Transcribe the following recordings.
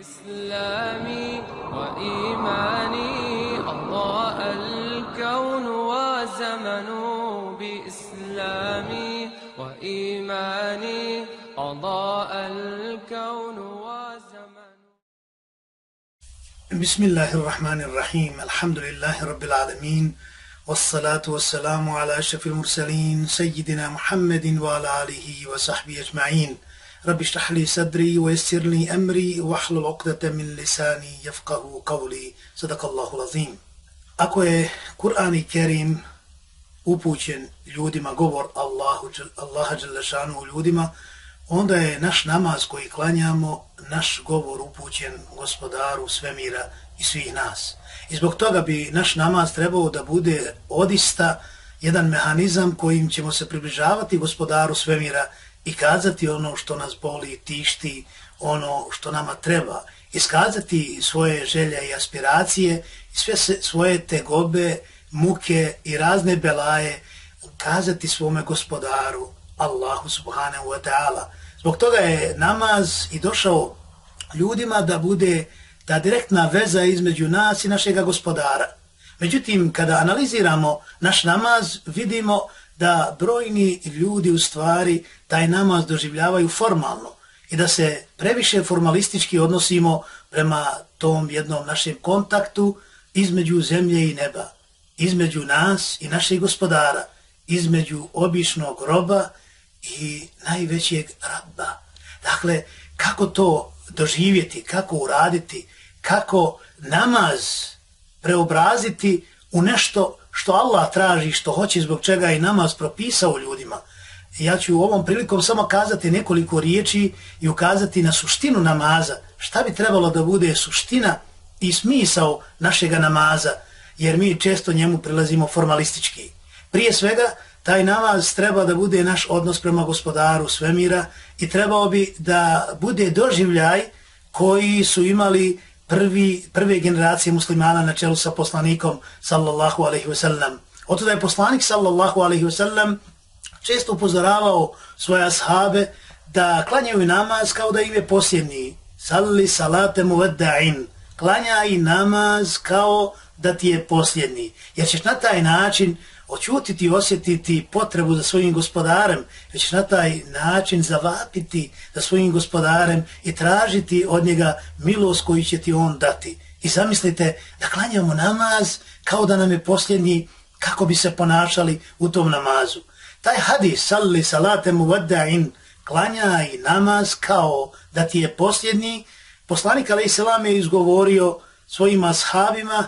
إسلامي وإيماني أضاء الكون وزمن بإسلامي وإيماني أضاء الكون وزمن. بسم الله الرحمن الرحيم. الحمد لله رب العالمين والصلاة والسلام على أشرف المرسلين سيدنا محمد وعلى آله وصحبه أجمعين. رب اشرح لي صدري ويسر لي أمري واحلل عقدة من لساني يفقه قولي صدق الله العظيم Ako je Kur'an i Kerim upućen ljudima, govor Allahu, Allaha Đelešanu ljudima, onda je naš namaz koji klanjamo, naš govor upućen gospodaru svemira i svih nas. I zbog toga bi naš namaz trebao da bude odista jedan mehanizam kojim ćemo se približavati gospodaru svemira i kazati ono što nas boli, tišti, ono što nama treba, iskazati svoje želje i aspiracije, i sve se, svoje tegobe, muke i razne belaje, kazati svome gospodaru, Allahu subhanahu wa ta'ala. Zbog toga je namaz i došao ljudima da bude ta direktna veza između nas i našega gospodara. Međutim, kada analiziramo naš namaz, vidimo da brojni ljudi u stvari taj namaz doživljavaju formalno i da se previše formalistički odnosimo prema tom jednom našem kontaktu između zemlje i neba, između nas i našeg gospodara, između običnog roba i najvećeg rabba. Dakle, kako to doživjeti, kako uraditi, kako namaz preobraziti u nešto što Allah traži, što hoće, zbog čega i namaz propisao ljudima. Ja ću u ovom prilikom samo kazati nekoliko riječi i ukazati na suštinu namaza. Šta bi trebalo da bude suština i smisao našega namaza, jer mi često njemu prilazimo formalistički. Prije svega, taj namaz treba da bude naš odnos prema gospodaru svemira i trebao bi da bude doživljaj koji su imali prvi, prve generacije muslimana na čelu sa poslanikom sallallahu alaihi wasallam. Oto da je poslanik sallallahu alaihi wasallam često upozoravao svoje ashabe da klanjaju namaz kao da im je posljednji. Salli salate muvedda'in. Klanjaj namaz kao da ti je posljednji. Jer ćeš na taj način očutiti i osjetiti potrebu za svojim gospodarem, već na taj način zavapiti za svojim gospodarem i tražiti od njega milost koju će ti on dati. I zamislite da klanjamo namaz kao da nam je posljednji kako bi se ponašali u tom namazu. Taj hadis, salli salate mu klanja i namaz kao da ti je posljednji, poslanik a.s. je izgovorio svojim ashabima,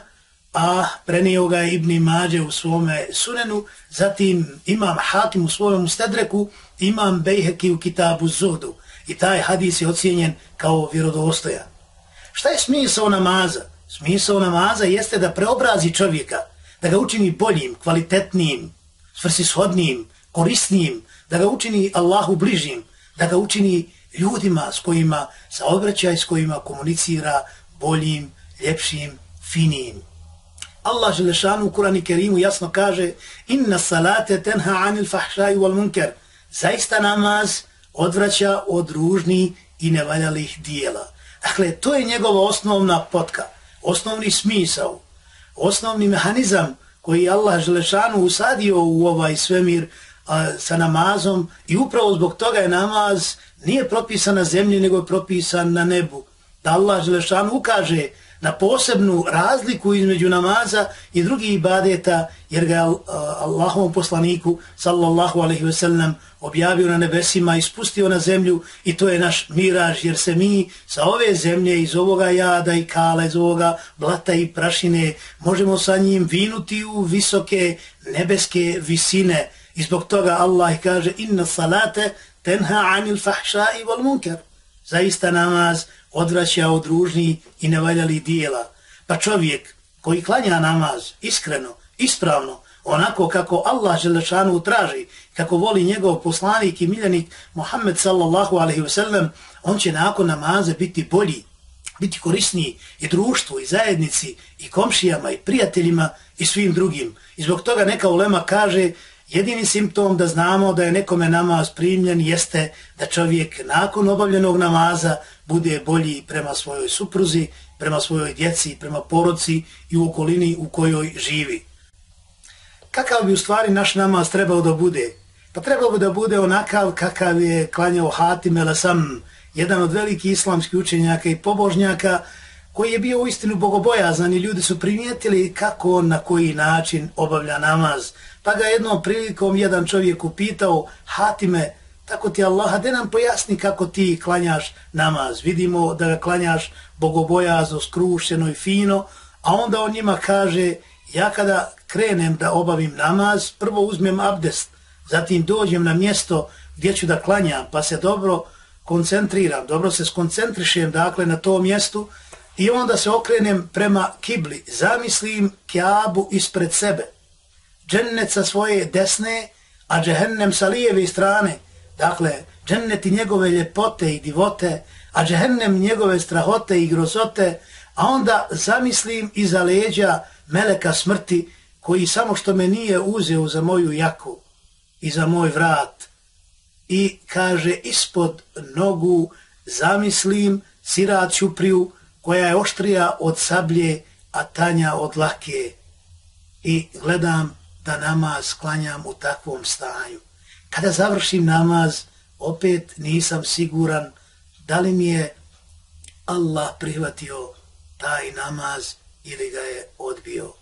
a prenio ga je Ibni Mađe u svome sunenu, zatim imam Hakim u svojom stedreku, imam Bejheki u kitabu Zodu I taj hadis je ocijenjen kao vjerodostojan. Šta je smisao namaza? Smisao namaza jeste da preobrazi čovjeka, da ga učini boljim, kvalitetnijim, svrsishodnijim, korisnijim, da ga učini Allahu bližim, da ga učini ljudima s kojima se obraća i s kojima komunicira boljim, ljepšim, finijim. Allah Želešanu u Kurani Kerimu jasno kaže inna salate tenha anil fahšaju wal munker. Zaista namaz odvraća od ružni i nevaljalih dijela. Dakle, to je njegova osnovna potka, osnovni smisao, osnovni mehanizam koji Allah Želešanu usadio u ovaj svemir a, sa namazom i upravo zbog toga je namaz nije propisan na zemlji, nego je propisan na nebu. Da Allah Želešanu ukaže na posebnu razliku između namaza i drugih ibadeta, jer ga je Allahovom poslaniku, sallallahu alaihi ve sellem, objavio na nebesima i spustio na zemlju i to je naš miraž, jer se mi sa ove zemlje, iz ovoga jada i kala, iz ovoga blata i prašine, možemo sa njim vinuti u visoke nebeske visine. I zbog toga Allah kaže, inna salate tenha anil fahša i vol munker. Zaista namaz, odvraća od ružni i nevaljali dijela. Pa čovjek koji klanja namaz iskreno, ispravno, onako kako Allah Želešanu traži, kako voli njegov poslanik i miljenik Muhammed sallallahu alaihi ve sellem, on će nakon namaza biti bolji, biti korisniji i društvu i zajednici i komšijama i prijateljima i svim drugim. I zbog toga neka ulema kaže Jedini simptom da znamo da je nekome namaz primljen jeste da čovjek nakon obavljenog namaza bude bolji prema svojoj supruzi, prema svojoj djeci, prema poroci i u okolini u kojoj živi. Kakav bi u stvari naš namaz trebao da bude? Pa trebao bi da bude onakav kakav je klanjao Hatim el Asam, jedan od velikih islamskih učenjaka i pobožnjaka, koji je bio u istinu bogobojazan i ljudi su primijetili kako on na koji način obavlja namaz. Pa ga jednom prilikom jedan čovjek upitao, Hatime, tako ti Allah, da nam pojasni kako ti klanjaš namaz. Vidimo da ga klanjaš bogobojazno, skrušeno i fino, a onda on njima kaže, ja kada krenem da obavim namaz, prvo uzmem abdest, zatim dođem na mjesto gdje ću da klanjam, pa se dobro koncentriram, dobro se skoncentrišem dakle na to mjestu i onda se okrenem prema kibli, zamislim kjabu ispred sebe, džennet sa svoje desne, a džehennem sa lijeve strane, dakle, džennet i njegove ljepote i divote, a džehennem njegove strahote i grozote, a onda zamislim iza leđa meleka smrti, koji samo što me nije uzeo za moju jaku i za moj vrat, i kaže ispod nogu zamislim sirat ćupriju koja je oštrija od sablje, a tanja od lake. I gledam da namaz klanjam u takvom stanju. Kada završim namaz, opet nisam siguran da li mi je Allah prihvatio taj namaz ili ga je odbio.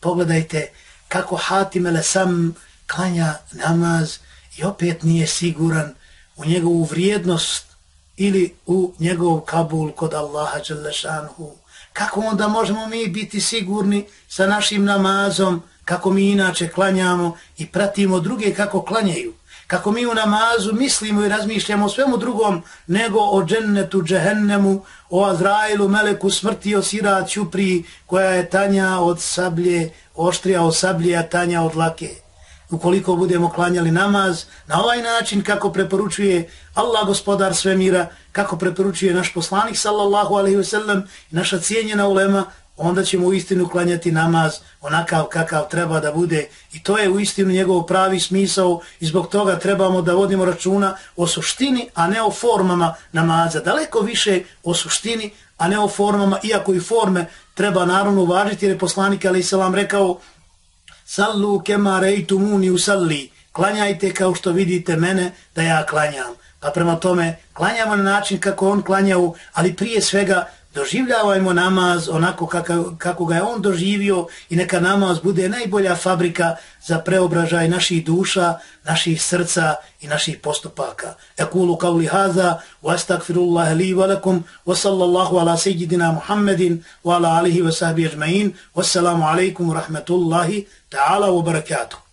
Pogledajte kako Hatim ele sam klanja namaz i opet nije siguran u njegovu vrijednost ili u njegov kabul kod Allaha Đelešanhu. Kako onda možemo mi biti sigurni sa našim namazom kako mi inače klanjamo i pratimo druge kako klanjaju? Kako mi u namazu mislimo i razmišljamo o svemu drugom nego o džennetu, džehennemu, o Azrailu, meleku smrti, o sira čupri koja je tanja od sablje, oštrija od sablje, a tanja od lake ukoliko budemo klanjali namaz na ovaj način kako preporučuje Allah gospodar svemira, kako preporučuje naš poslanik sallallahu alaihi ve sellem i naša cijenjena ulema, onda ćemo u istinu klanjati namaz onakav kakav treba da bude i to je u istinu njegov pravi smisao i zbog toga trebamo da vodimo računa o suštini, a ne o formama namaza. Daleko više o suštini, a ne o formama, iako i forme treba naravno uvažiti jer je poslanik alaihi salam rekao Sallu kema rejtumuni usalli. Klanjajte kao što vidite mene da ja klanjam. Pa prema tome, klanjamo na način kako on klanjao, ali prije svega doživljavajmo namaz onako kako, kako ga je on doživio i neka namaz bude najbolja fabrika za preobražaj naših duša, naših srca i naših postupaka. Ekulu kavli haza, wa astagfirullah li valakum, wa sallallahu ala sejidina Muhammedin, wa ala alihi wa sahbihi ajma'in, wassalamu alaikum wa rahmatullahi ta'ala wa barakatuh.